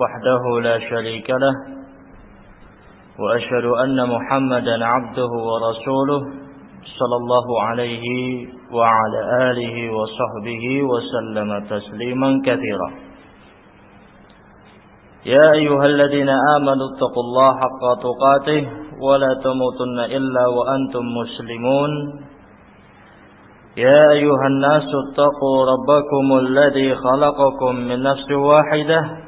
وحده لا شريك له وأشهد أن محمدا عبده ورسوله صلى الله عليه وعلى آله وصحبه وسلم تسليما كثيرا. يا أيها الذين آمنوا اتقوا الله حق تقاته ولا تموتن إلا وأنتم مسلمون. يا أيها الناس اتقوا ربكم الذي خلقكم من نفس واحدة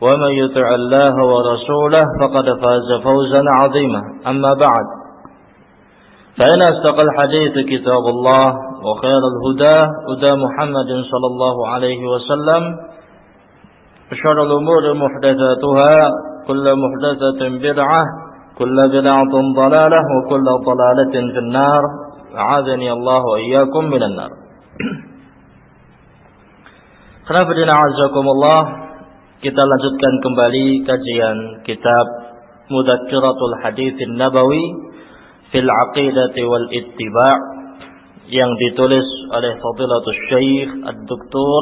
ومن يطع الله ورسوله فقد فاز فوزا عظيما. أما بعد فإن أصدق الحديث كتاب الله وخير الهدى هدى محمد صلى الله عليه وسلم وشر الأمور محدثاتها كل محدثة بدعة كل بدعة ضلالة وكل ضلالة في النار. أعاذني الله وإياكم من النار. Kenapa Allah Kita lanjutkan kembali kajian kitab Mudzakkiratul Haditsin Nabawi fil Aqidati wal Ittiba' yang ditulis oleh Fadilatul Syekh Ad-Doktor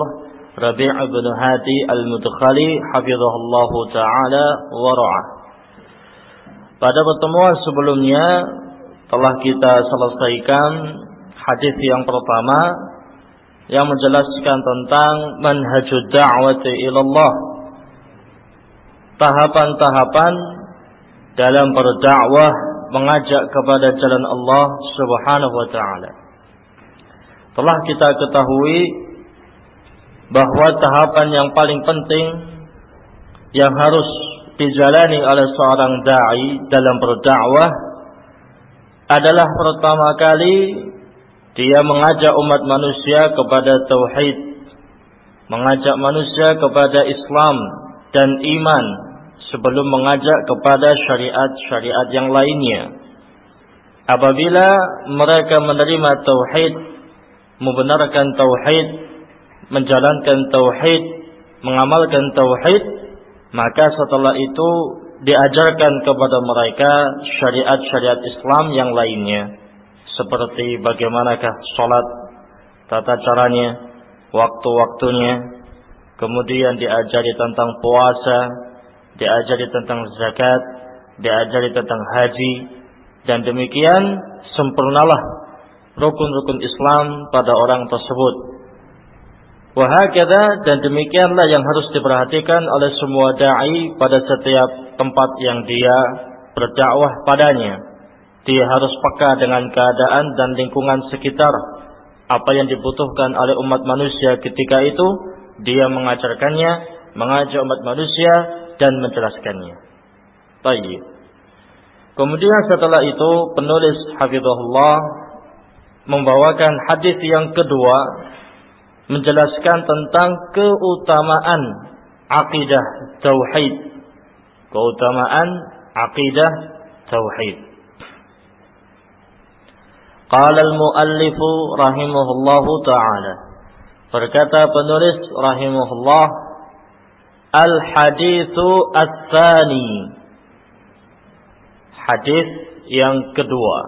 Rabi' bin Hadi Al-Mudkhali hafizahullah taala wa ra'ah. Pada pertemuan sebelumnya telah kita selesaikan hadis yang pertama yang menjelaskan tentang manhajud da'wati ilallah tahapan-tahapan dalam berdakwah mengajak kepada jalan Allah Subhanahu wa taala. Telah kita ketahui bahwa tahapan yang paling penting yang harus dijalani oleh seorang dai dalam berdakwah adalah pertama kali dia mengajak umat manusia kepada tauhid, mengajak manusia kepada Islam dan iman sebelum mengajak kepada syariat-syariat yang lainnya. Apabila mereka menerima tauhid, membenarkan tauhid, menjalankan tauhid, mengamalkan tauhid, maka setelah itu diajarkan kepada mereka syariat-syariat Islam yang lainnya seperti bagaimanakah salat, tata caranya, waktu-waktunya, kemudian diajari tentang puasa, diajari tentang zakat, diajari tentang haji, dan demikian sempurnalah rukun-rukun Islam pada orang tersebut. Wahakada dan demikianlah yang harus diperhatikan oleh semua dai pada setiap tempat yang dia berdakwah padanya. Dia harus peka dengan keadaan dan lingkungan sekitar. Apa yang dibutuhkan oleh umat manusia ketika itu, dia mengajarkannya, mengajak umat manusia dan menjelaskannya. Baik. Kemudian setelah itu penulis Hafizahullah membawakan hadis yang kedua menjelaskan tentang keutamaan akidah tauhid. Keutamaan akidah tauhid. Qala al-muallif rahimahullahu taala. Berkata penulis rahimahullah Al-hadithu ats-tsani. Hadis yang kedua.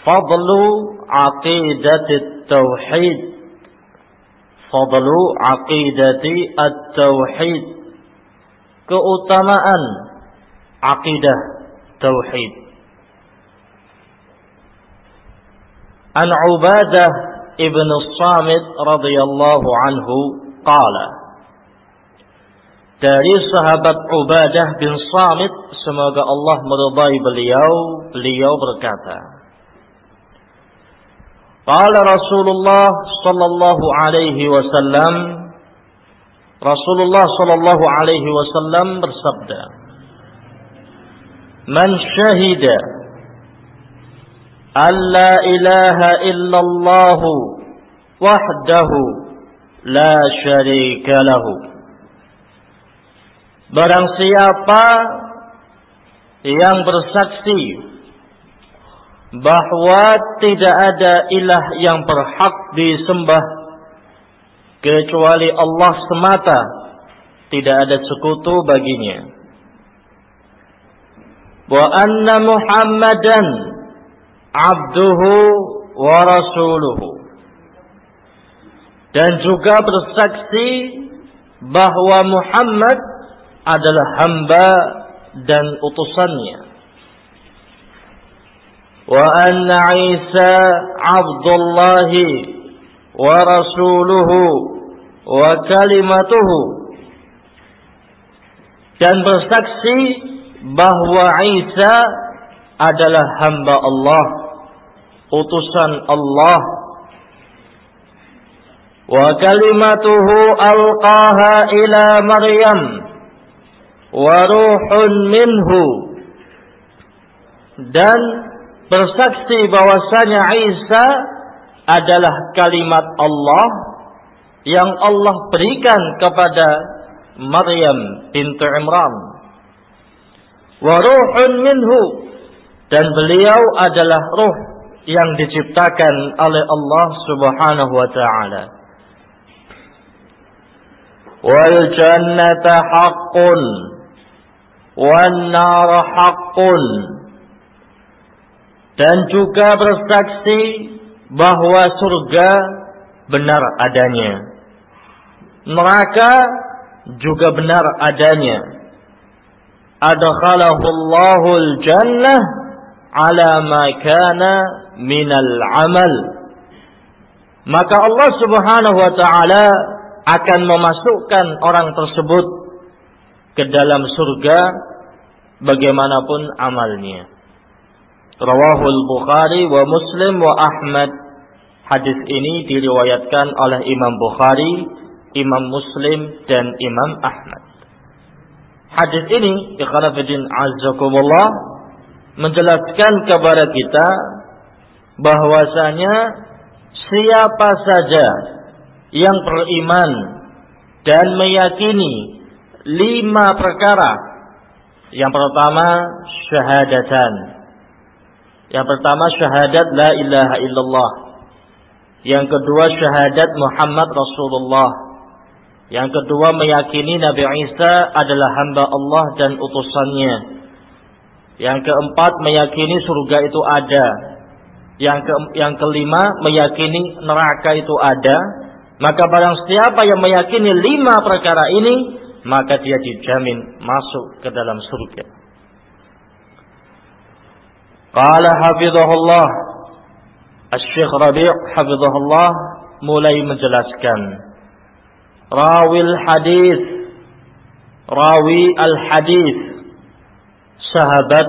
Fadlu aqidati tauhid. Fadlu aqidati at-tauhid. Keutamaan aqidah tauhid. An Ubadah ibn Samit radhiyallahu anhu qala dari sahabat Ubadah bin Samit semoga Allah meridai beliau beliau berkata Qala Rasulullah sallallahu alaihi wasallam Rasulullah sallallahu alaihi wasallam bersabda Man syahida an la ilaha illallah wahdahu la syarika lahu. Barang siapa yang bersaksi bahwa tidak ada ilah yang berhak disembah kecuali Allah semata, tidak ada sekutu baginya. Wa anna Muhammadan abduhu wa rasuluhu Dan juga bersaksi bahwa Muhammad adalah hamba dan utusannya. Wa anna Isa Abdullah wa rasuluhu wa kalimatuhu dan bersaksi bahwa Isa adalah hamba Allah utusan Allah alqaha ila Maryam. Wa ruhun minhu. Dan bersaksi bahwasanya Isa adalah kalimat Allah yang Allah berikan kepada Maryam bintu Imran. Wa ruhun minhu. Dan beliau adalah ruh yang diciptakan oleh Allah Subhanahu wa taala wal jannata haqqun والنار حق dan juga bersaksi bahwa surga benar adanya neraka juga benar adanya adkhalahu Allahul jannah ala ma kana minal amal maka Allah Subhanahu wa taala akan memasukkan orang tersebut ke dalam surga bagaimanapun amalnya. Rawahul Bukhari wa Muslim wa Ahmad. Hadis ini diriwayatkan oleh Imam Bukhari, Imam Muslim dan Imam Ahmad. Hadis ini, ikhwanafidin azzakumullah, menjelaskan kepada kita bahwasanya siapa saja yang beriman dan meyakini lima perkara. Yang pertama syahadatan. Yang pertama syahadat la ilaha illallah. Yang kedua syahadat Muhammad Rasulullah. Yang kedua meyakini Nabi Isa adalah hamba Allah dan utusannya. Yang keempat meyakini surga itu ada. Yang ke, yang kelima meyakini neraka itu ada. Maka barang siapa yang meyakini lima perkara ini maka dia dijamin masuk ke dalam surga. Qala hafizahullah. Asy-Syaikh Rabi' hafizahullah mulai menjelaskan. Rawil hadis. Rawi al-hadis. Sahabat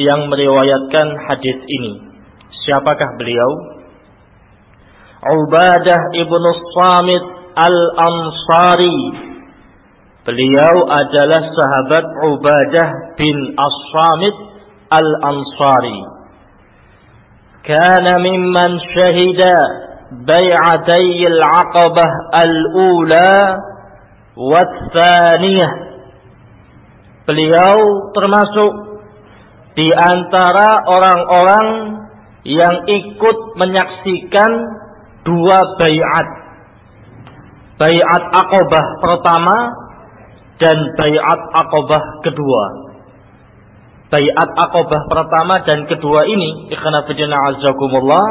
yang meriwayatkan hadis ini. Siapakah beliau Ubadah ibnu Samit al-Ansari Beliau adalah sahabat Ubadah bin As-Samit Al-Ansari. Kana mimman syahida bai'atay al-aqabah al-ula wa thaniyah. Beliau termasuk di antara orang-orang yang ikut menyaksikan dua bai'at. Bai'at Aqabah pertama dan bayat akobah kedua. Bayat akobah pertama dan kedua ini, ikhwanafidina azakumullah,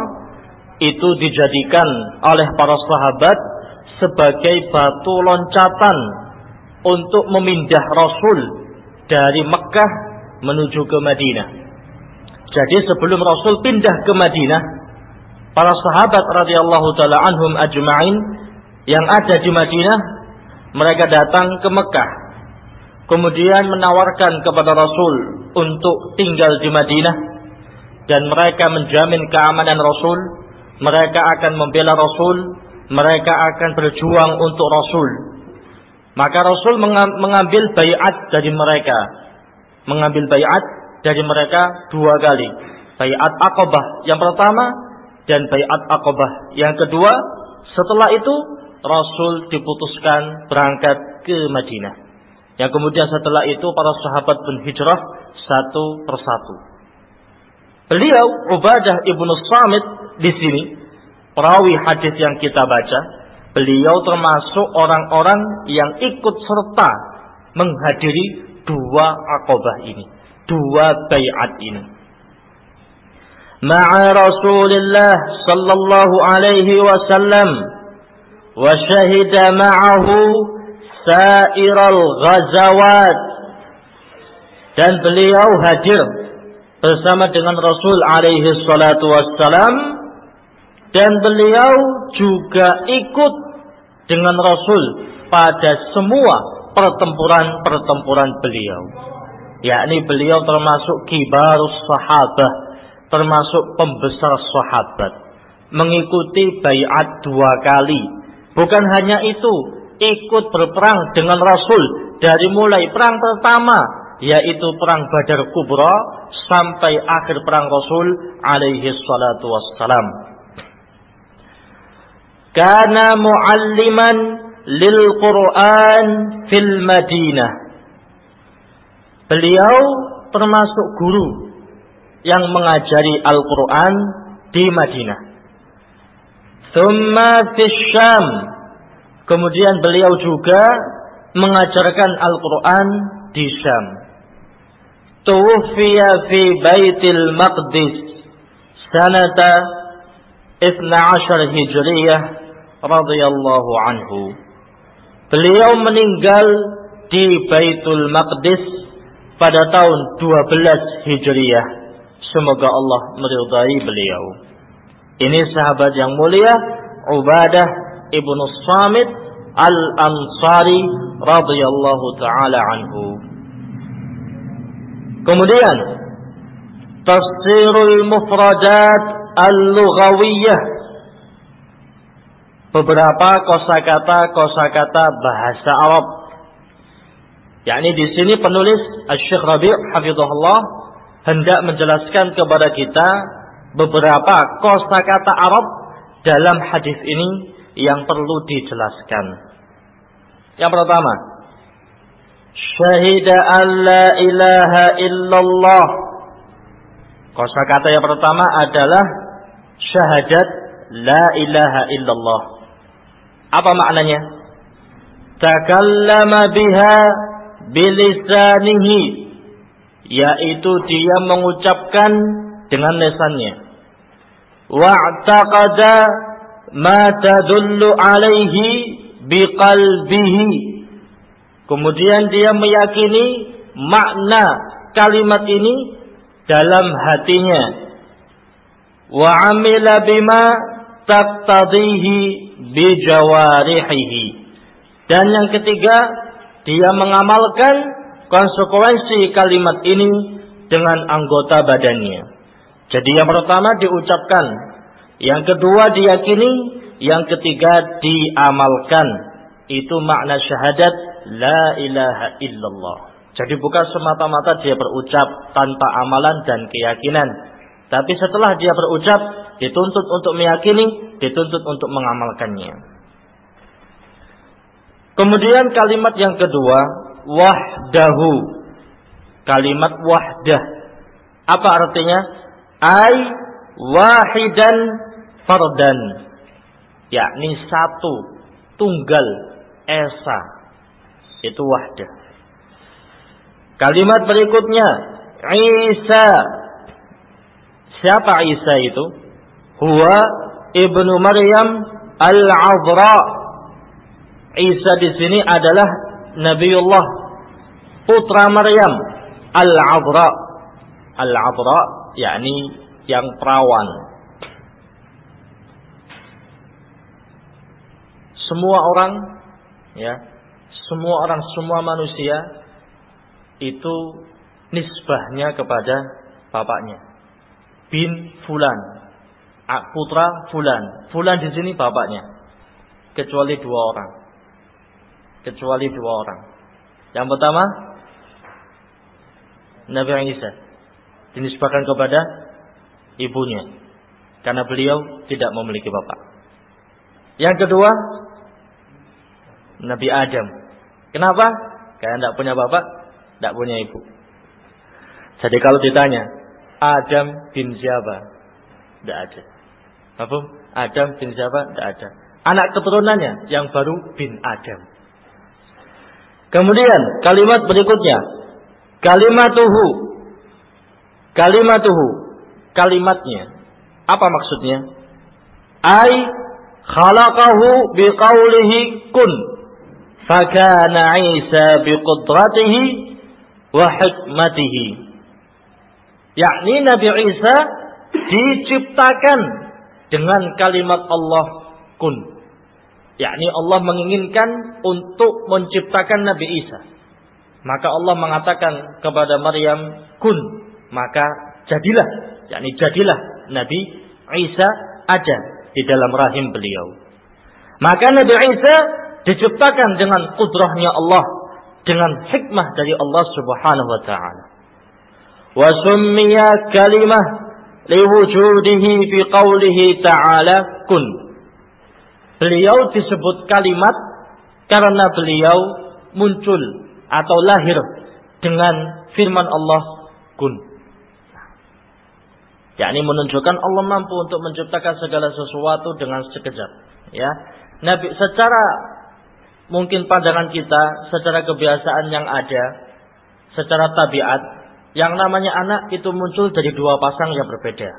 itu dijadikan oleh para sahabat sebagai batu loncatan untuk memindah Rasul dari Mekah menuju ke Madinah. Jadi sebelum Rasul pindah ke Madinah, para sahabat radhiyallahu taala anhum ajma'in yang ada di Madinah mereka datang ke Mekah. Kemudian menawarkan kepada Rasul untuk tinggal di Madinah. Dan mereka menjamin keamanan Rasul. Mereka akan membela Rasul. Mereka akan berjuang untuk Rasul. Maka Rasul mengambil bayat dari mereka. Mengambil bayat dari mereka dua kali. Bayat akobah yang pertama dan bayat akobah yang kedua. Setelah itu Rasul diputuskan berangkat ke Madinah. Yang kemudian setelah itu para sahabat pun hijrah satu persatu. Beliau Ubadah ibnu Samit di sini perawi hadis yang kita baca, beliau termasuk orang-orang yang ikut serta menghadiri dua akobah ini, dua bayat ini. Ma'a Rasulullah sallallahu alaihi wasallam wa syahida ma'ahu sairal ghazawat dan beliau hadir bersama dengan Rasul alaihi salatu wassalam. Dan beliau juga ikut dengan Rasul pada semua pertempuran-pertempuran beliau. Yakni beliau termasuk kibarus sahabat, termasuk pembesar sahabat. Mengikuti bayat dua kali. Bukan hanya itu, ikut berperang dengan Rasul dari mulai perang pertama yaitu perang Badar Kubra sampai akhir perang Rasul alaihi salatu wassalam kana mualliman lil Quran fil Madinah. Beliau termasuk guru yang mengajari Al-Quran di Madinah. Thumma Syam. Kemudian beliau juga mengajarkan Al-Quran di Syam. Tuwfiya fi Baitil Maqdis sanata 12 Hijriyah radhiyallahu anhu. Beliau meninggal di Baitul Maqdis pada tahun 12 Hijriah. Semoga Allah meridai beliau. Ini sahabat yang mulia Ubadah ibnu Samit Al-Ansari radhiyallahu taala anhu. Kemudian tafsirul mufradat al-lughawiyah beberapa kosakata kosakata bahasa Arab. Yakni di sini penulis Syekh Rabi' hafizahullah hendak menjelaskan kepada kita beberapa kosakata Arab dalam hadis ini yang perlu dijelaskan. Yang pertama, syahida an la ilaha illallah. Kosakata yang pertama adalah syahadat la ilaha illallah. Apa maknanya? Takallama biha bilisanihi yaitu dia mengucapkan dengan lesannya. Wa'taqada ma tadullu alaihi biqalbihi. Kemudian dia meyakini makna kalimat ini dalam hatinya. Wa amila bima taqtadihi bijawarihihi. Dan yang ketiga, dia mengamalkan konsekuensi kalimat ini dengan anggota badannya. Jadi yang pertama diucapkan, yang kedua diyakini, yang ketiga diamalkan. Itu makna syahadat la ilaha illallah. Jadi bukan semata-mata dia berucap tanpa amalan dan keyakinan. Tapi setelah dia berucap, dituntut untuk meyakini, dituntut untuk mengamalkannya. Kemudian kalimat yang kedua, wahdahu. Kalimat wahdah. Apa artinya? Ai wahidan fardan. Yakni satu, tunggal, esa. Itu wahdah. Kalimat berikutnya, Isa. Siapa Isa itu? huwa ibnu Maryam al-Azra. Isa di sini adalah Nabiullah putra Maryam al-Azra. Al-Azra yakni yang perawan. Semua orang ya, semua orang, semua manusia itu nisbahnya kepada bapaknya. Bin fulan, putra Fulan. Fulan di sini bapaknya. Kecuali dua orang. Kecuali dua orang. Yang pertama, Nabi Isa. Dinisbahkan kepada ibunya. Karena beliau tidak memiliki bapak. Yang kedua, Nabi Adam. Kenapa? Kayak tidak punya bapak, tidak punya ibu. Jadi kalau ditanya, Adam bin siapa? Tidak ada. Apa? Adam bin siapa? Tidak ada. Anak keturunannya yang baru bin Adam. Kemudian kalimat berikutnya, kalimatuhu, kalimatuhu, kalimatnya. Apa maksudnya? Ai khalaqahu biqaulihi kun. Fakana Isa biqudratihi wa hikmatihi yakni Nabi Isa diciptakan dengan kalimat Allah kun yakni Allah menginginkan untuk menciptakan Nabi Isa. Maka Allah mengatakan kepada Maryam, "Kun," maka jadilah, yakni jadilah Nabi Isa ada di dalam rahim beliau. Maka Nabi Isa diciptakan dengan kudrahnya Allah, dengan hikmah dari Allah Subhanahu wa taala. Wa summiya kalimah liwujudihi fi qawlihi ta'ala kun. Beliau disebut kalimat karena beliau muncul atau lahir dengan firman Allah kun. yakni menunjukkan Allah mampu untuk menciptakan segala sesuatu dengan sekejap. Ya, Nabi secara mungkin pandangan kita, secara kebiasaan yang ada, secara tabiat yang namanya anak itu muncul dari dua pasang yang berbeda.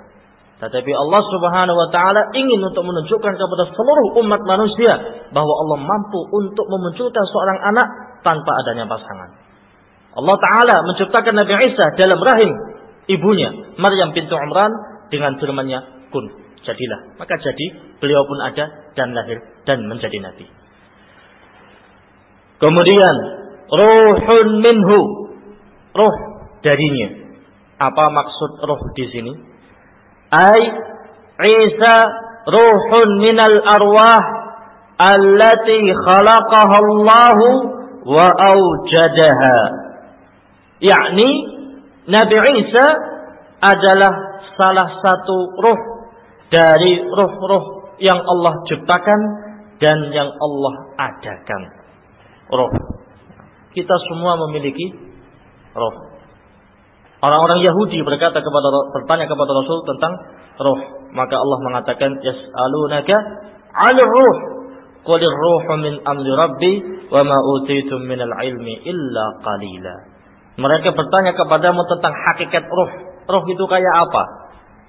Tetapi Allah Subhanahu wa taala ingin untuk menunjukkan kepada seluruh umat manusia bahwa Allah mampu untuk memunculkan seorang anak tanpa adanya pasangan. Allah taala menciptakan Nabi Isa dalam rahim ibunya Maryam bintu Umran dengan firman-Nya kun jadilah. Maka jadi beliau pun ada dan lahir dan menjadi nabi. Kemudian ruhun minhu ruh darinya. Apa maksud roh di sini? Ai Isa ruhun minal arwah allati khalaqaha Allah wa aujadaha. Yakni Nabi Isa adalah salah satu roh dari roh-roh yang Allah ciptakan dan yang Allah adakan. Roh. Kita semua memiliki roh. Orang-orang Yahudi berkata kepada bertanya kepada Rasul tentang roh. Maka Allah mengatakan yas'alunaka 'anil ruh. Qulir ruhu min amri rabbi wa ma utitum minal ilmi illa qalila. Mereka bertanya kepadamu tentang hakikat roh. Roh itu kayak apa?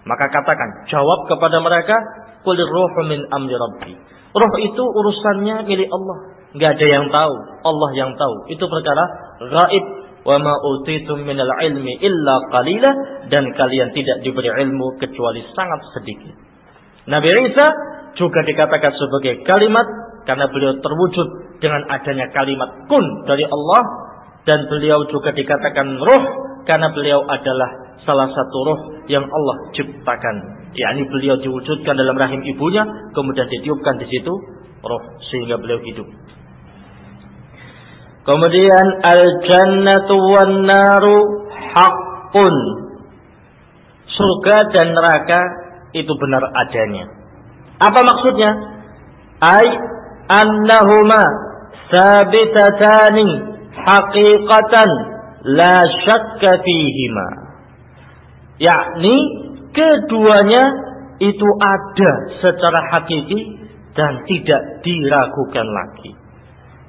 Maka katakan, jawab kepada mereka, qulir ruhu min amri rabbi. Roh itu urusannya milik Allah. Gak ada yang tahu. Allah yang tahu. Itu perkara gaib wa ma utitum minal ilmi illa qalila dan kalian tidak diberi ilmu kecuali sangat sedikit. Nabi Isa juga dikatakan sebagai kalimat karena beliau terwujud dengan adanya kalimat kun dari Allah dan beliau juga dikatakan roh karena beliau adalah salah satu roh yang Allah ciptakan yakni beliau diwujudkan dalam rahim ibunya kemudian ditiupkan di situ roh sehingga beliau hidup Kemudian al-jannatu wan naru haqqun. Surga dan neraka itu benar adanya. Apa maksudnya? Ai annahuma sabitatani haqiqatan la syakka fihima. Yakni keduanya itu ada secara hakiki dan tidak diragukan lagi.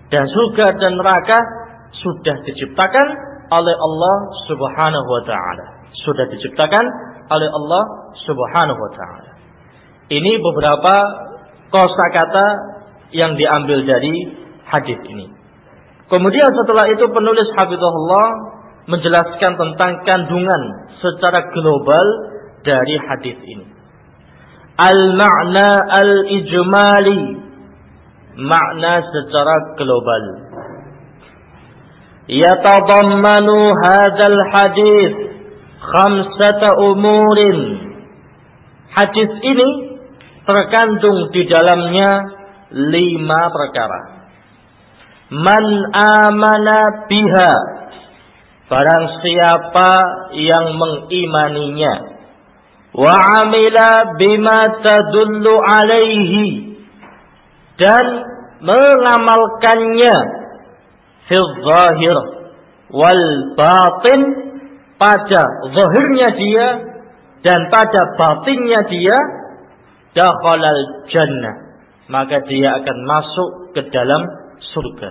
Dan surga dan neraka sudah diciptakan oleh Allah Subhanahu wa taala. Sudah diciptakan oleh Allah Subhanahu wa taala. Ini beberapa kosakata yang diambil dari hadis ini. Kemudian setelah itu penulis Habibullah menjelaskan tentang kandungan secara global dari hadis ini. Al-ma'na al-ijmali makna secara global. Yatadammanu hadzal hadis khamsata umurin. Hadis ini terkandung di dalamnya lima perkara. Man amana biha Barang siapa yang mengimaninya Wa amila bima tadullu alaihi dan mengamalkannya. Fil zahir wal batin pada zahirnya dia dan pada batinnya dia dakhalal jannah. Maka dia akan masuk ke dalam surga.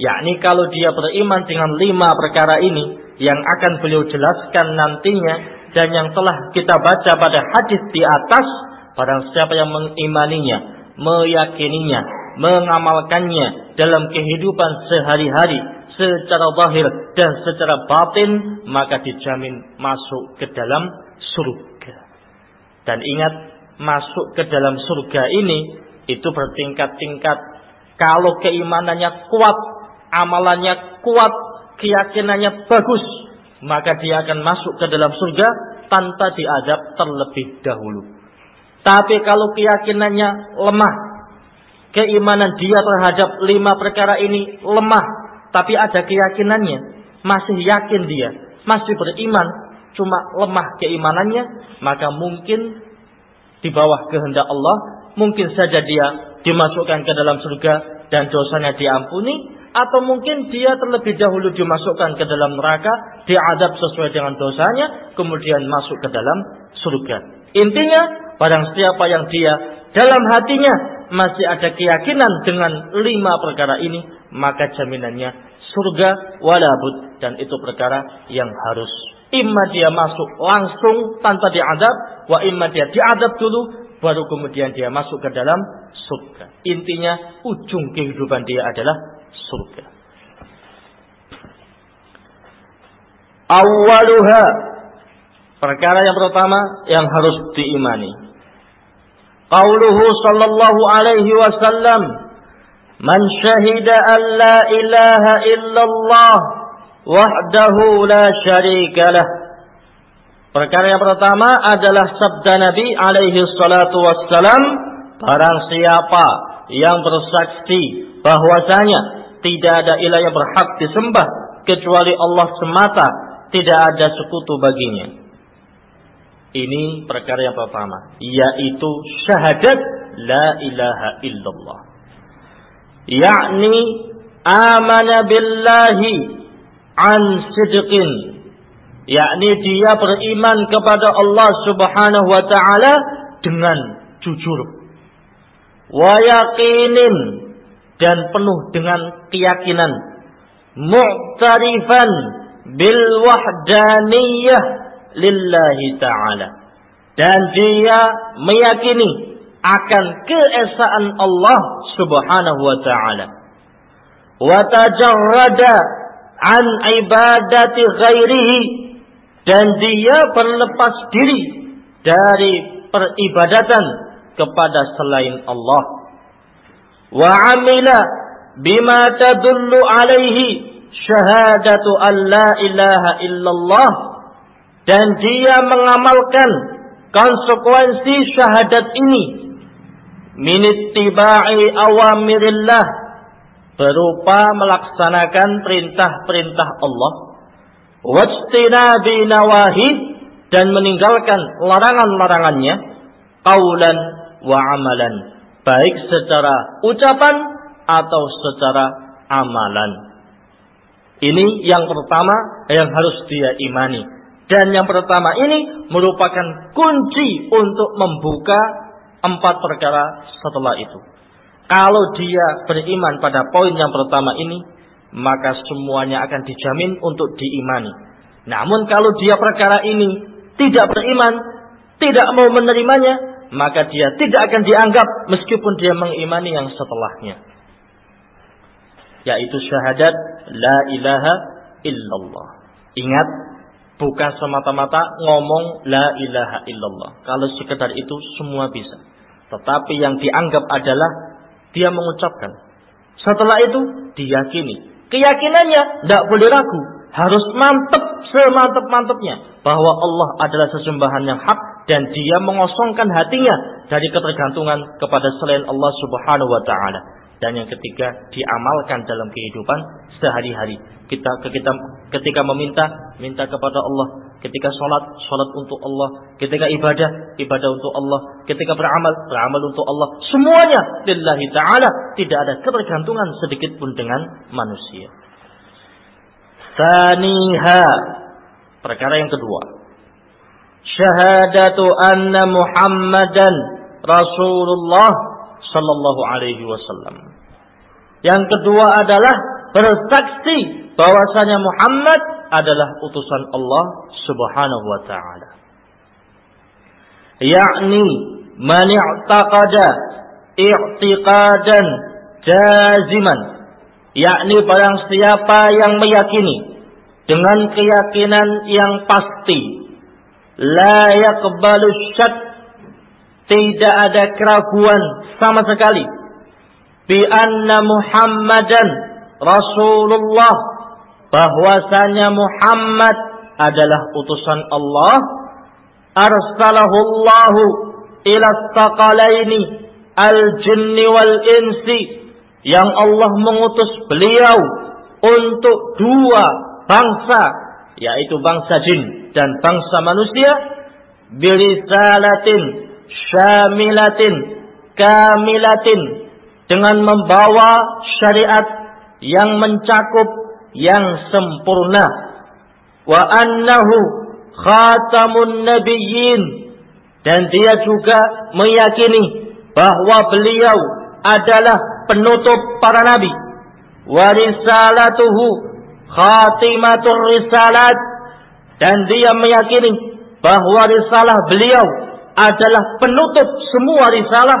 Yakni kalau dia beriman dengan lima perkara ini yang akan beliau jelaskan nantinya dan yang telah kita baca pada hadis di atas barang siapa yang mengimaninya meyakininya mengamalkannya dalam kehidupan sehari-hari secara zahir dan secara batin maka dijamin masuk ke dalam surga. Dan ingat masuk ke dalam surga ini itu bertingkat-tingkat. Kalau keimanannya kuat, amalannya kuat, keyakinannya bagus, maka dia akan masuk ke dalam surga tanpa diadab terlebih dahulu. Tapi kalau keyakinannya lemah, keimanan dia terhadap lima perkara ini lemah, tapi ada keyakinannya, masih yakin dia, masih beriman, cuma lemah keimanannya, maka mungkin di bawah kehendak Allah, mungkin saja dia dimasukkan ke dalam surga dan dosanya diampuni, atau mungkin dia terlebih dahulu dimasukkan ke dalam neraka, diadab sesuai dengan dosanya, kemudian masuk ke dalam surga. Intinya, barang siapa yang dia dalam hatinya masih ada keyakinan dengan lima perkara ini, maka jaminannya surga walabud dan itu perkara yang harus imma dia masuk langsung tanpa diadab, wa imma dia diadab dulu baru kemudian dia masuk ke dalam surga. Intinya ujung kehidupan dia adalah surga. Awaluha Perkara yang pertama yang harus diimani. Qauluhu sallallahu alaihi wasallam, "Man syahida an la ilaha illallah wahdahu la syarikalah." Perkara yang pertama adalah sabda Nabi alaihi salatu wassalam, barang siapa yang bersaksi bahwasanya tidak ada ilah yang berhak disembah kecuali Allah semata, tidak ada sekutu baginya. Ini perkara yang pertama, yaitu syahadat la ilaha illallah. Yakni amana billahi an sidqin. Yakni dia beriman kepada Allah Subhanahu wa taala dengan jujur. Wa yaqinin dan penuh dengan keyakinan. Mu'tarifan bil wahdaniyah lillahi ta'ala. Dan dia meyakini akan keesaan Allah subhanahu wa ta'ala. Wa tajarrada an ibadati ghairihi. Dan dia berlepas diri dari peribadatan kepada selain Allah. Wa amila bima tadullu alaihi syahadatu an la ilaha illallah dan dia mengamalkan konsekuensi syahadat ini. Minittiba'i awamirillah. Berupa melaksanakan perintah-perintah Allah. Wajtinabi nawahi. Dan meninggalkan larangan-larangannya. Qaulan wa amalan. Baik secara ucapan atau secara amalan. Ini yang pertama yang harus dia imani dan yang pertama ini merupakan kunci untuk membuka empat perkara setelah itu. Kalau dia beriman pada poin yang pertama ini, maka semuanya akan dijamin untuk diimani. Namun kalau dia perkara ini tidak beriman, tidak mau menerimanya, maka dia tidak akan dianggap meskipun dia mengimani yang setelahnya. Yaitu syahadat la ilaha illallah. Ingat Bukan semata-mata ngomong la ilaha illallah. Kalau sekedar itu semua bisa. Tetapi yang dianggap adalah dia mengucapkan. Setelah itu diyakini. Keyakinannya tidak boleh ragu. Harus mantap semantap-mantapnya. Bahwa Allah adalah sesembahan yang hak. Dan dia mengosongkan hatinya dari ketergantungan kepada selain Allah subhanahu wa ta'ala. Dan yang ketiga diamalkan dalam kehidupan sehari-hari. Kita kita ketika meminta minta kepada Allah. Ketika sholat sholat untuk Allah. Ketika ibadah ibadah untuk Allah. Ketika beramal beramal untuk Allah. Semuanya lillahi taala tidak ada ketergantungan sedikit pun dengan manusia. Saniha. Perkara yang kedua. Syahadatu anna Muhammadan Rasulullah sallallahu alaihi wasallam. Yang kedua adalah bersaksi bahwasanya Muhammad adalah utusan Allah Subhanahu wa taala. Yakni man i'taqada i'tiqadan jaziman yakni barang siapa yang meyakini dengan keyakinan yang pasti la yaqbalu syak tidak ada keraguan sama sekali. Bi anna Muhammadan Rasulullah. Bahwasanya Muhammad adalah utusan Allah. Arsalahu Allah ila taqalaini al-jinni wal insi yang Allah mengutus beliau untuk dua bangsa yaitu bangsa jin dan bangsa manusia birisalatin syamilatin kamilatin dengan membawa syariat yang mencakup yang sempurna wa annahu khatamun nabiyyin dan dia juga meyakini bahwa beliau adalah penutup para nabi. Warisalatuhu khatimatur risalat dan dia meyakini bahwa risalah beliau adalah penutup semua risalah.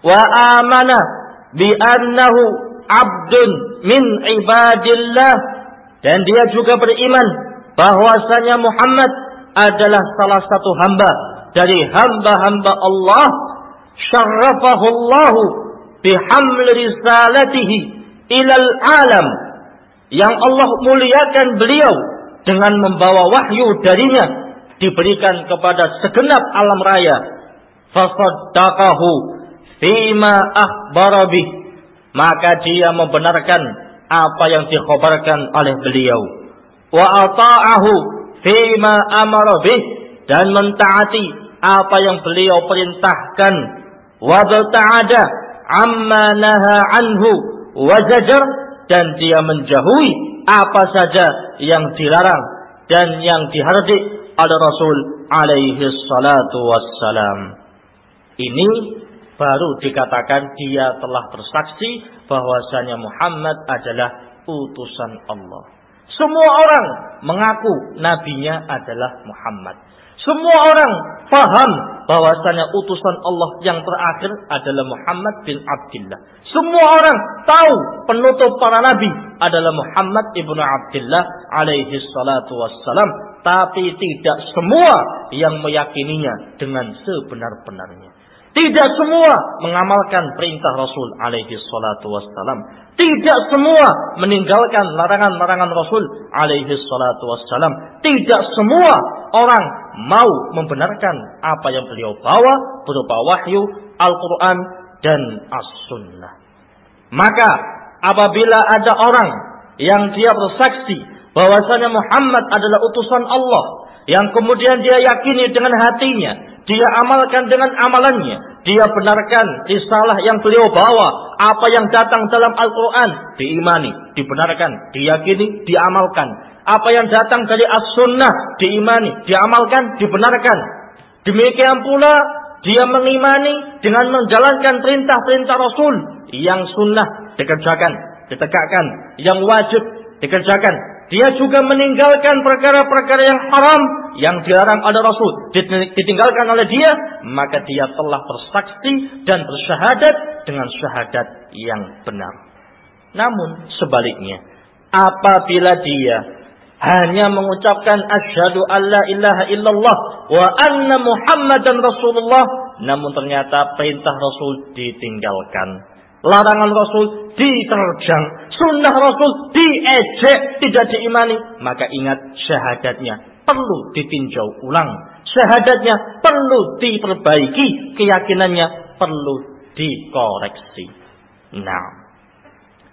Wa amana bi annahu abdun min ibadillah. Dan dia juga beriman bahwasanya Muhammad adalah salah satu hamba dari hamba-hamba Allah. Syarrafahullahu bihaml risalatihi ilal alam. Yang Allah muliakan beliau dengan membawa wahyu darinya diberikan kepada segenap alam raya. Fasaddaqahu fima akhbara maka dia membenarkan apa yang dikhabarkan oleh beliau. Wa ata'ahu fima amara bih. Dan mentaati apa yang beliau perintahkan. Wa ta'ada amma naha anhu wajajar dan dia menjauhi apa saja yang dilarang dan yang dihardik oleh Rasul alaihi salatu wassalam. Ini baru dikatakan dia telah bersaksi bahwasanya Muhammad adalah utusan Allah. Semua orang mengaku nabinya adalah Muhammad. Semua orang paham bahwasanya utusan Allah yang terakhir adalah Muhammad bin Abdullah. Semua orang tahu penutup para nabi adalah Muhammad ibnu Abdullah alaihi salatu wassalam. Tapi tidak semua yang meyakininya dengan sebenar-benarnya. Tidak semua mengamalkan perintah Rasul alaihi salatu wassalam. Tidak semua meninggalkan larangan-larangan Rasul alaihi salatu wassalam. Tidak semua orang mau membenarkan apa yang beliau bawa berupa wahyu, Al-Quran, dan As-Sunnah. Maka apabila ada orang yang dia bersaksi bahwasanya Muhammad adalah utusan Allah, yang kemudian dia yakini dengan hatinya, dia amalkan dengan amalannya, dia benarkan risalah yang beliau bawa, apa yang datang dalam Al-Quran, diimani, dibenarkan, diyakini, diamalkan. Apa yang datang dari As-Sunnah, diimani, diamalkan, dibenarkan. Demikian pula, dia mengimani dengan menjalankan perintah-perintah Rasul, yang sunnah dikerjakan, ditegakkan, yang wajib dikerjakan, dia juga meninggalkan perkara-perkara yang haram yang dilarang oleh Rasul, ditinggalkan oleh dia, maka dia telah bersaksi dan bersyahadat dengan syahadat yang benar. Namun sebaliknya, apabila dia hanya mengucapkan asyhadu alla ilaha illallah wa anna muhammadan rasulullah. Namun ternyata perintah Rasul ditinggalkan. Larangan Rasul diterjang, sunnah Rasul diejek, tidak diimani, maka ingat syahadatnya perlu ditinjau ulang. Syahadatnya perlu diperbaiki, keyakinannya perlu dikoreksi. Nah,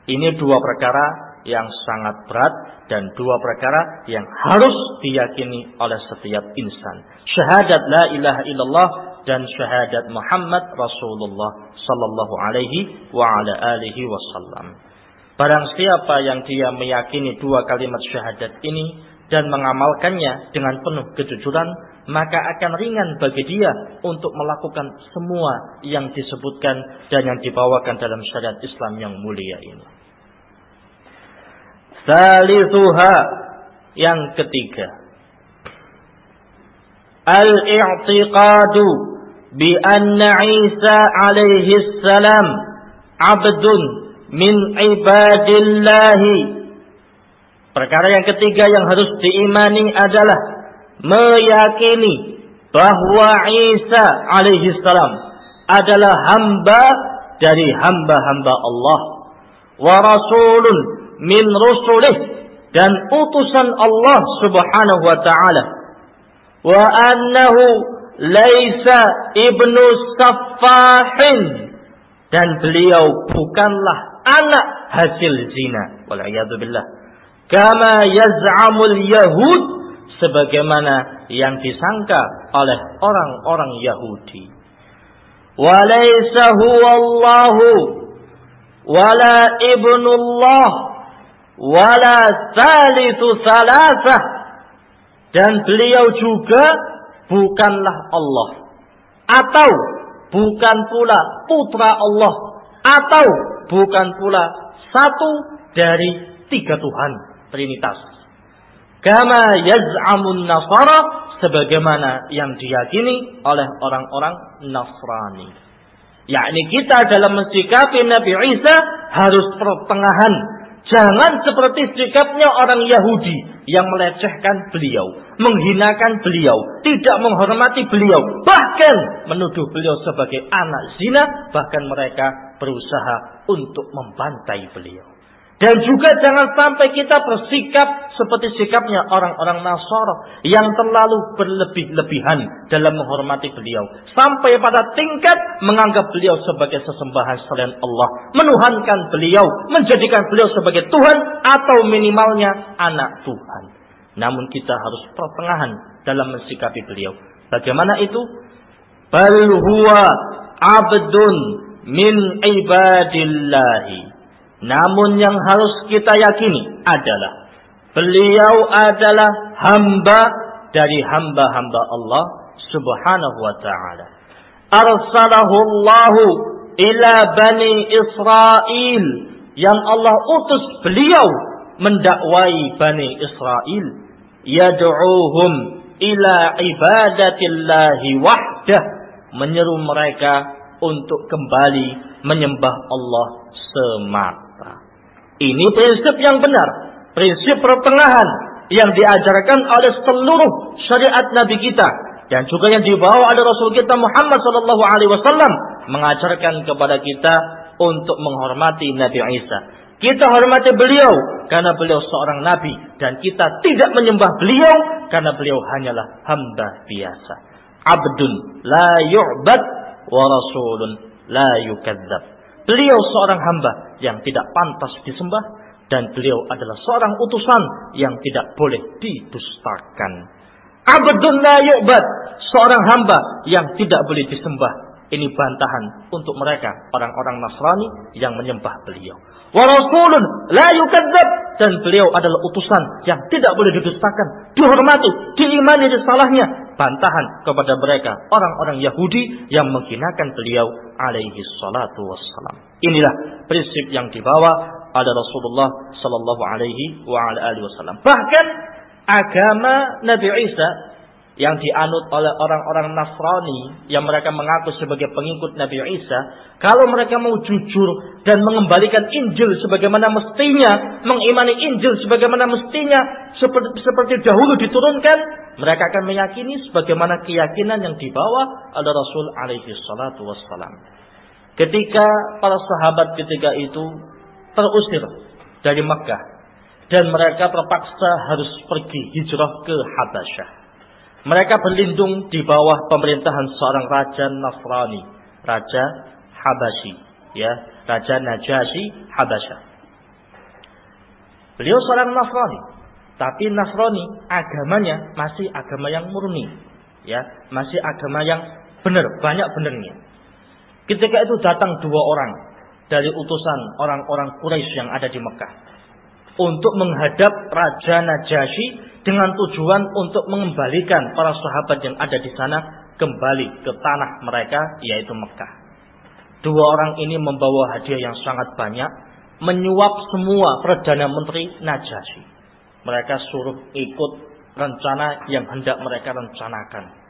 ini dua perkara yang sangat berat dan dua perkara yang harus diyakini oleh setiap insan. Syahadat la ilaha illallah dan syahadat Muhammad Rasulullah sallallahu alaihi wa ala alihi wasallam. Barang siapa yang dia meyakini dua kalimat syahadat ini dan mengamalkannya dengan penuh kejujuran, maka akan ringan bagi dia untuk melakukan semua yang disebutkan dan yang dibawakan dalam syariat Islam yang mulia ini. Salisuha yang ketiga. Al-i'tiqadu bi anna Isa alaihi salam abdun min ibadillahi. Perkara yang ketiga yang harus diimani adalah meyakini bahwa Isa alaihi salam adalah hamba dari hamba-hamba Allah wa rasulun min rusulih dan utusan Allah Subhanahu wa taala. Wa annahu laisa ibnu saffahin. Dan beliau bukanlah anak hasil zina. Wal billah. Kama yaz'amul yahud sebagaimana yang disangka oleh orang-orang Yahudi. Walaysa huwa Allahu wala ibnullah wala salitu salasah dan beliau juga bukanlah Allah. Atau bukan pula putra Allah. Atau bukan pula satu dari tiga Tuhan Trinitas. Kama yaz'amun nasara sebagaimana yang diyakini oleh orang-orang Nasrani. Yakni kita dalam mensikapi Nabi Isa harus pertengahan Jangan seperti sikapnya orang Yahudi yang melecehkan beliau, menghinakan beliau, tidak menghormati beliau, bahkan menuduh beliau sebagai anak zina, bahkan mereka berusaha untuk membantai beliau. Dan juga jangan sampai kita bersikap seperti sikapnya orang-orang Nasara yang terlalu berlebih-lebihan dalam menghormati beliau. Sampai pada tingkat menganggap beliau sebagai sesembahan selain Allah. Menuhankan beliau, menjadikan beliau sebagai Tuhan atau minimalnya anak Tuhan. Namun kita harus pertengahan dalam mensikapi beliau. Bagaimana itu? Bal huwa abdun min ibadillahi namun yang harus kita yakini adalah beliau adalah hamba dari hamba-hamba Allah Subhanahu wa taala. Arsalahu Allah ila bani Israel yang Allah utus beliau mendakwai bani Israel yad'uhum ila ibadatillahi wahdah menyeru mereka untuk kembali menyembah Allah semata. Ini prinsip yang benar. Prinsip pertengahan yang diajarkan oleh seluruh syariat Nabi kita dan juga yang dibawa oleh Rasul kita Muhammad Sallallahu Alaihi Wasallam mengajarkan kepada kita untuk menghormati Nabi Isa. Kita hormati beliau karena beliau seorang nabi dan kita tidak menyembah beliau karena beliau hanyalah hamba biasa. Abdun la yu'bad wa rasulun la yukadzab. Beliau seorang hamba yang tidak pantas disembah dan beliau adalah seorang utusan yang tidak boleh didustakan. Abdun la seorang hamba yang tidak boleh disembah ini bantahan untuk mereka orang-orang Nasrani yang menyembah beliau. Wa rasulun la yukadzab dan beliau adalah utusan yang tidak boleh didustakan, dihormati, diimani di salahnya. Bantahan kepada mereka orang-orang Yahudi yang menghinakan beliau alaihi salatu wassalam. Inilah prinsip yang dibawa oleh Rasulullah sallallahu alaihi wa alihi wasallam. Bahkan agama Nabi Isa yang dianut oleh orang-orang Nasrani yang mereka mengaku sebagai pengikut Nabi Isa, kalau mereka mau jujur dan mengembalikan Injil sebagaimana mestinya, mengimani Injil sebagaimana mestinya seperti, seperti dahulu diturunkan, mereka akan meyakini sebagaimana keyakinan yang dibawa oleh Rasul alaihi salatu wassalam. Ketika para sahabat ketika itu terusir dari Makkah dan mereka terpaksa harus pergi hijrah ke Habasyah. Mereka berlindung di bawah pemerintahan seorang raja Nasrani, raja Habasyi, ya, raja Najasyi Habasyah. Beliau seorang Nasrani, tapi Nasrani agamanya masih agama yang murni, ya, masih agama yang benar, banyak benarnya. Ketika itu datang dua orang dari utusan orang-orang Quraisy yang ada di Mekah untuk menghadap Raja Najasyi dengan tujuan untuk mengembalikan para sahabat yang ada di sana kembali ke tanah mereka yaitu Mekah. Dua orang ini membawa hadiah yang sangat banyak, menyuap semua perdana menteri Najasyi. Mereka suruh ikut rencana yang hendak mereka rencanakan.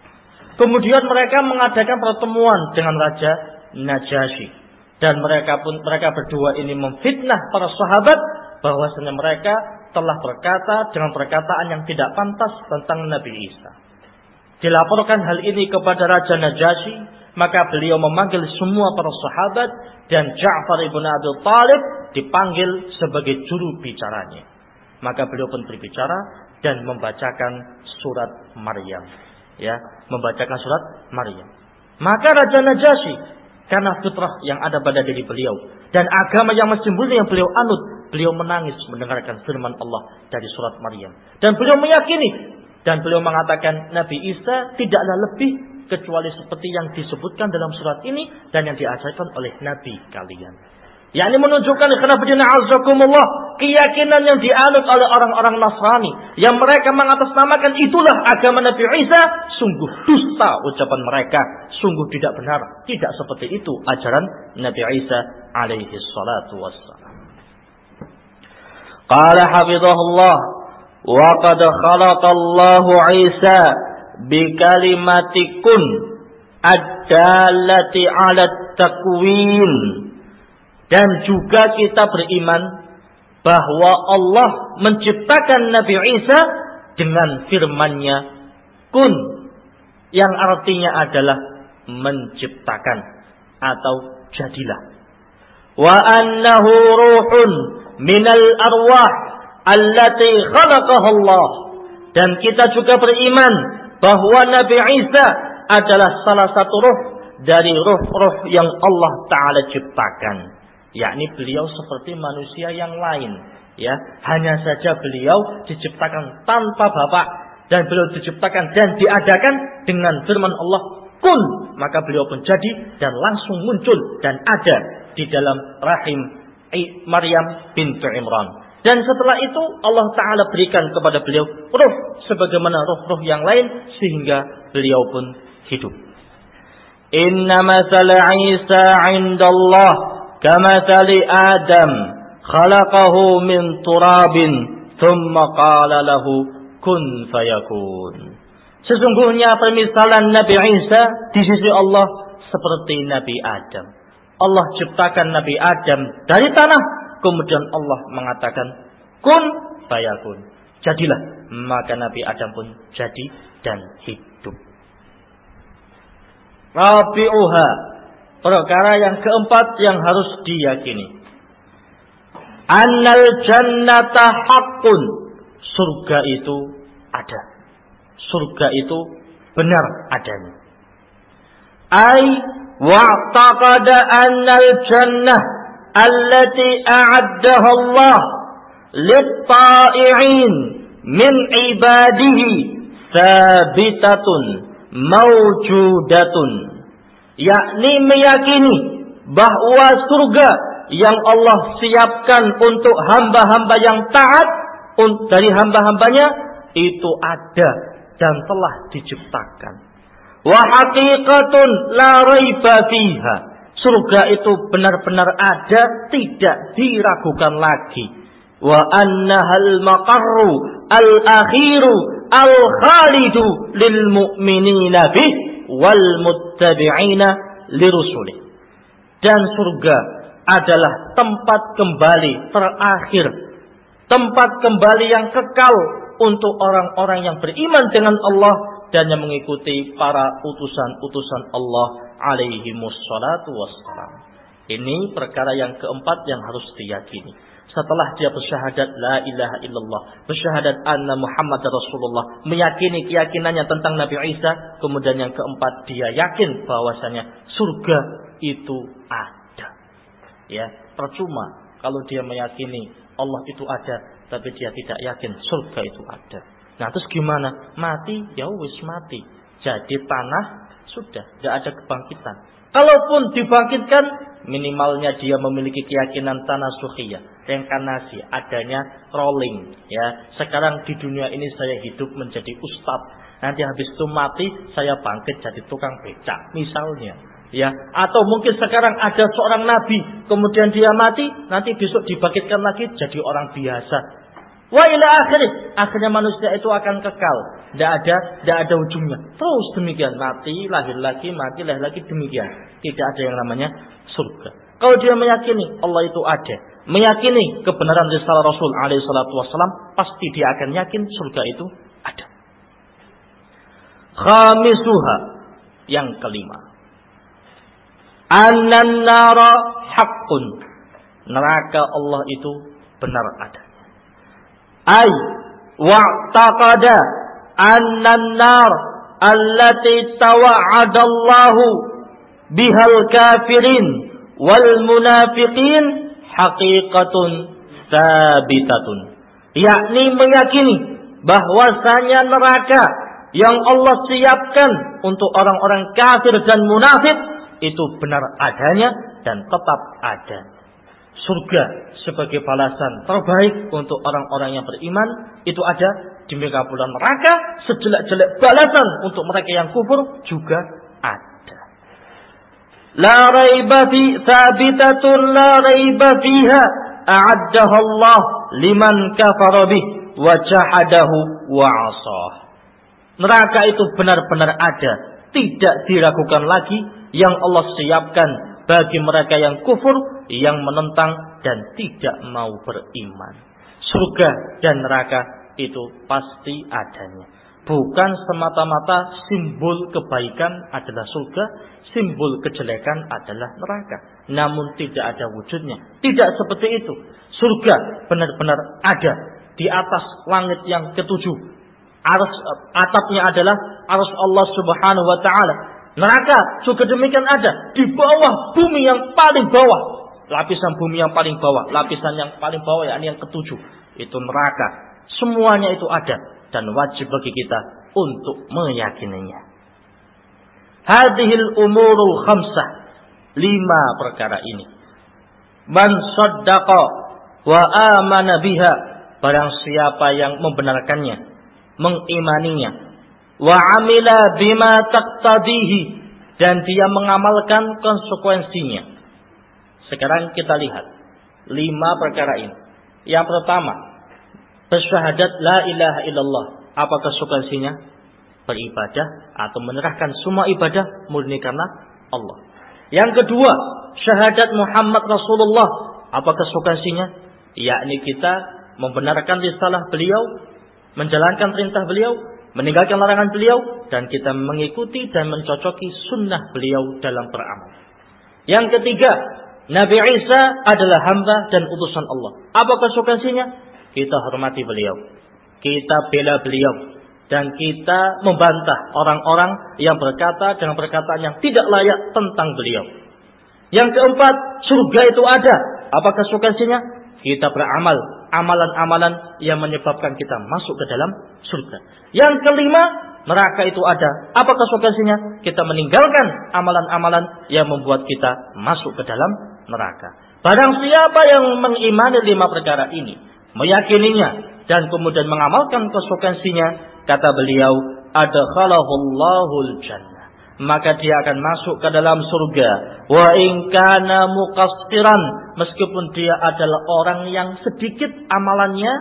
Kemudian mereka mengadakan pertemuan dengan Raja Najasyi dan mereka pun mereka berdua ini memfitnah para sahabat bahwasanya mereka telah berkata dengan perkataan yang tidak pantas tentang Nabi Isa. Dilaporkan hal ini kepada Raja Najasyi, maka beliau memanggil semua para sahabat dan Ja'far ibn Abi Talib dipanggil sebagai juru bicaranya. Maka beliau pun berbicara dan membacakan surat Maryam. Ya, membacakan surat Maryam. Maka Raja Najasyi karena fitrah yang ada pada diri beliau dan agama yang masih yang beliau anut, beliau menangis mendengarkan firman Allah dari surat Maryam. Dan beliau meyakini dan beliau mengatakan Nabi Isa tidaklah lebih kecuali seperti yang disebutkan dalam surat ini dan yang diajarkan oleh Nabi kalian yakni menunjukkan kenapa azakumullah? Keyakinan yang dianut oleh orang-orang Nasrani. Yang mereka mengatasnamakan itulah agama Nabi Isa. Sungguh dusta ucapan mereka. Sungguh tidak benar. Tidak seperti itu ajaran Nabi Isa alaihi salatu wassalam. Qala hafizahullah wa qad khalaqallahu Isa bikalimatikun ad-dalati 'ala takwin dan juga kita beriman bahwa Allah menciptakan Nabi Isa dengan firman-Nya kun yang artinya adalah menciptakan atau jadilah. Wa annahu ruhun minal arwah allati khalaqaha Allah. Dan kita juga beriman bahwa Nabi Isa adalah salah satu ruh dari ruh-ruh yang Allah Ta'ala ciptakan yakni beliau seperti manusia yang lain ya. Hanya saja beliau diciptakan tanpa bapak dan beliau diciptakan dan diadakan dengan firman Allah kun. Maka beliau pun jadi dan langsung muncul dan ada di dalam rahim Maryam bintu Imran. Dan setelah itu Allah Ta'ala berikan kepada beliau ruh sebagaimana ruh-ruh yang lain sehingga beliau pun hidup. Inna masala Isa indallah kamathali Adam khalaqahu min turabin thumma qala lahu kun fayakun. Sesungguhnya permisalan Nabi Isa di sisi Allah seperti Nabi Adam. Allah ciptakan Nabi Adam dari tanah, kemudian Allah mengatakan kun fayakun. Jadilah, maka Nabi Adam pun jadi dan hidup. Rabi'uha Perkara yang keempat yang harus diyakini. Annal jannata haqqun. Surga itu ada. Surga itu benar adanya. Ai wa'taqada annal jannah allati a'addaha Allah lit-ta'i'in min ibadihi thabitatun mawjudatun yakni meyakini bahwa surga yang Allah siapkan untuk hamba-hamba yang taat dari hamba-hambanya itu ada dan telah diciptakan. Wa haqiqatun la raiba fiha. Surga itu benar-benar ada, tidak diragukan lagi. Wa annahal maqarru al-akhiru al-khalidu lil mu'minina bih wal muttabi'ina lirusuli. Dan surga adalah tempat kembali terakhir. Tempat kembali yang kekal untuk orang-orang yang beriman dengan Allah dan yang mengikuti para utusan-utusan Allah alaihi wassalam. Ini perkara yang keempat yang harus diyakini setelah dia bersyahadat la ilaha illallah, bersyahadat anna Muhammad Rasulullah, meyakini keyakinannya tentang Nabi Isa, kemudian yang keempat dia yakin bahwasanya surga itu ada. Ya, percuma kalau dia meyakini Allah itu ada, tapi dia tidak yakin surga itu ada. Nah, terus gimana? Mati, ya wis mati. Jadi tanah sudah, tidak ada kebangkitan. Kalaupun dibangkitkan, minimalnya dia memiliki keyakinan tanah sukhiyah, reinkarnasi, adanya rolling. Ya, sekarang di dunia ini saya hidup menjadi ustadz. Nanti habis itu mati, saya bangkit jadi tukang becak, misalnya. Ya, atau mungkin sekarang ada seorang nabi, kemudian dia mati, nanti besok dibangkitkan lagi jadi orang biasa. Wa ila akhirnya, akhirnya manusia itu akan kekal. Tidak ada, tidak ada ujungnya. Terus demikian, mati, lahir lagi, mati, lahir lagi demikian. Tidak ada yang namanya surga. Kalau dia meyakini Allah itu ada, meyakini kebenaran risalah Rasul alaihi salatu wasallam, pasti dia akan yakin surga itu ada. Khamisuha yang kelima. Anan nara haqqun. Neraka Allah itu benar ada ay wa'taqada anna an-nar allati tawa'adallahu bihal kafirin wal munafiqin haqiqatun sabitatun yakni meyakini bahwasanya neraka yang Allah siapkan untuk orang-orang kafir dan munafik itu benar adanya dan tetap ada. Surga sebagai balasan terbaik untuk orang-orang yang beriman itu ada mereka bulan neraka. Sejelek-jelek balasan untuk mereka yang kufur juga ada. Fi thabitatun la raiba fiha a'addaha Allah liman kafara bih wa jahadahu wa asah. Neraka itu benar-benar ada, tidak diragukan lagi yang Allah siapkan bagi mereka yang kufur, yang menentang dan tidak mau beriman. Surga dan neraka itu pasti adanya. Bukan semata-mata simbol kebaikan adalah surga, simbol kejelekan adalah neraka. Namun tidak ada wujudnya. Tidak seperti itu. Surga benar-benar ada di atas langit yang ketujuh. Ars, atapnya adalah arus Allah Subhanahu wa taala. Neraka juga demikian ada di bawah bumi yang paling bawah lapisan bumi yang paling bawah, lapisan yang paling bawah yakni yang ketujuh, itu neraka. Semuanya itu ada dan wajib bagi kita untuk meyakininya. Hadhil umurul khamsah, lima perkara ini. Man saddaqa wa amana biha, barang siapa yang membenarkannya, mengimaninya, wa amila bima taqtadihi dan dia mengamalkan konsekuensinya sekarang kita lihat lima perkara ini. Yang pertama, bersyahadat la ilaha illallah. Apa konsekuensinya? Beribadah atau menyerahkan semua ibadah murni karena Allah. Yang kedua, syahadat Muhammad Rasulullah. Apa konsekuensinya? Yakni kita membenarkan risalah beliau, menjalankan perintah beliau, meninggalkan larangan beliau, dan kita mengikuti dan mencocoki sunnah beliau dalam beramal. Yang ketiga, Nabi Isa adalah hamba dan utusan Allah. Apa konsekuensinya? Kita hormati beliau. Kita bela beliau. Dan kita membantah orang-orang yang berkata dengan perkataan yang tidak layak tentang beliau. Yang keempat, surga itu ada. Apa konsekuensinya? Kita beramal. Amalan-amalan yang menyebabkan kita masuk ke dalam surga. Yang kelima, neraka itu ada. Apa konsekuensinya? Kita meninggalkan amalan-amalan yang membuat kita masuk ke dalam neraka. Barang siapa yang mengimani lima perkara ini, meyakininya dan kemudian mengamalkan konsekuensinya, kata beliau, adkhalahul jannah. Maka dia akan masuk ke dalam surga. Wa in kana muqassiran, meskipun dia adalah orang yang sedikit amalannya,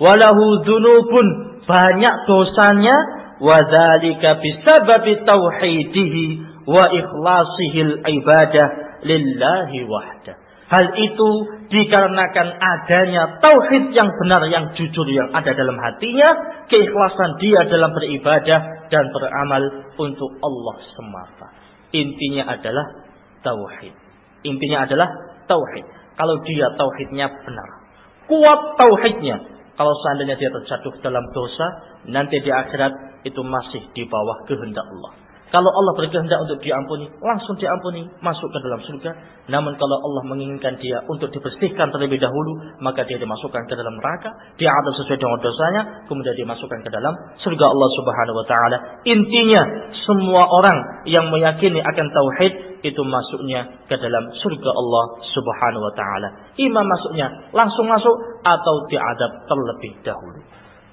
walahu dzunubun, banyak dosanya, wa dzalika bisababi tauhidihi wa ikhlasihil ibadah lillahi wahda. Hal itu dikarenakan adanya tauhid yang benar, yang jujur yang ada dalam hatinya, keikhlasan dia dalam beribadah dan beramal untuk Allah semata. Intinya adalah tauhid. Intinya adalah tauhid. Kalau dia tauhidnya benar, kuat tauhidnya. Kalau seandainya dia terjatuh dalam dosa, nanti di akhirat itu masih di bawah kehendak Allah. Kalau Allah berkehendak untuk diampuni, langsung diampuni, masuk ke dalam surga. Namun kalau Allah menginginkan dia untuk dibersihkan terlebih dahulu, maka dia dimasukkan ke dalam neraka, dia ada sesuai dengan dosanya, kemudian dimasukkan ke dalam surga Allah Subhanahu wa taala. Intinya, semua orang yang meyakini akan tauhid itu masuknya ke dalam surga Allah Subhanahu wa taala. Imam masuknya langsung masuk atau diadab terlebih dahulu.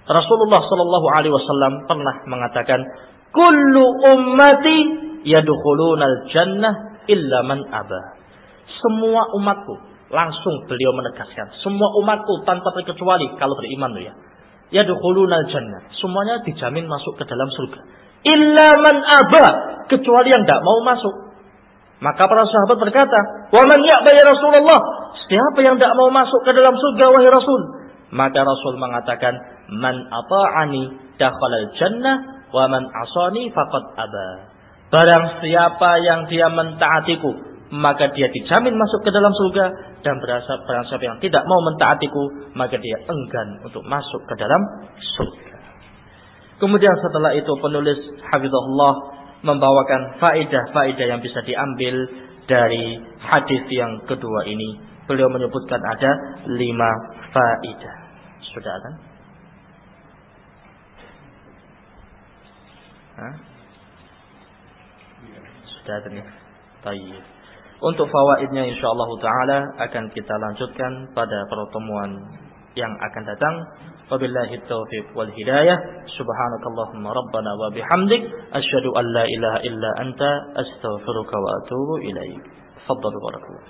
Rasulullah Shallallahu alaihi wasallam pernah mengatakan, "Kullu ummati yadkhulunal jannah illa man aba." Semua umatku, langsung beliau menegaskan, semua umatku tanpa terkecuali kalau beriman ya. Yadkhulunal jannah. Semuanya dijamin masuk ke dalam surga. Illa man aba, kecuali yang tidak mau masuk. Maka para sahabat berkata, "Wa man ya Rasulullah?" Siapa yang tidak mau masuk ke dalam surga wahai Rasul? Maka Rasul mengatakan, "Man ata'ani dakhalal jannah wa man asani faqad aba." Barang siapa yang dia mentaatiku, maka dia dijamin masuk ke dalam surga dan berasa barang siapa yang tidak mau mentaatiku, maka dia enggan untuk masuk ke dalam surga. Kemudian setelah itu penulis Hafizahullah membawakan faedah-faedah yang bisa diambil dari hadis yang kedua ini. Beliau menyebutkan ada lima faedah. Sudah kan? Sudah ada nih. Baik. Untuk fawaidnya insyaallah taala akan kita lanjutkan pada pertemuan yang akan datang. Wabillahi taufiq wal hidayah. Subhanakallahumma rabbana wa bihamdik asyhadu an la ilaha illa anta astaghfiruka wa atubu ilaik. Tafadhalu barakallahu.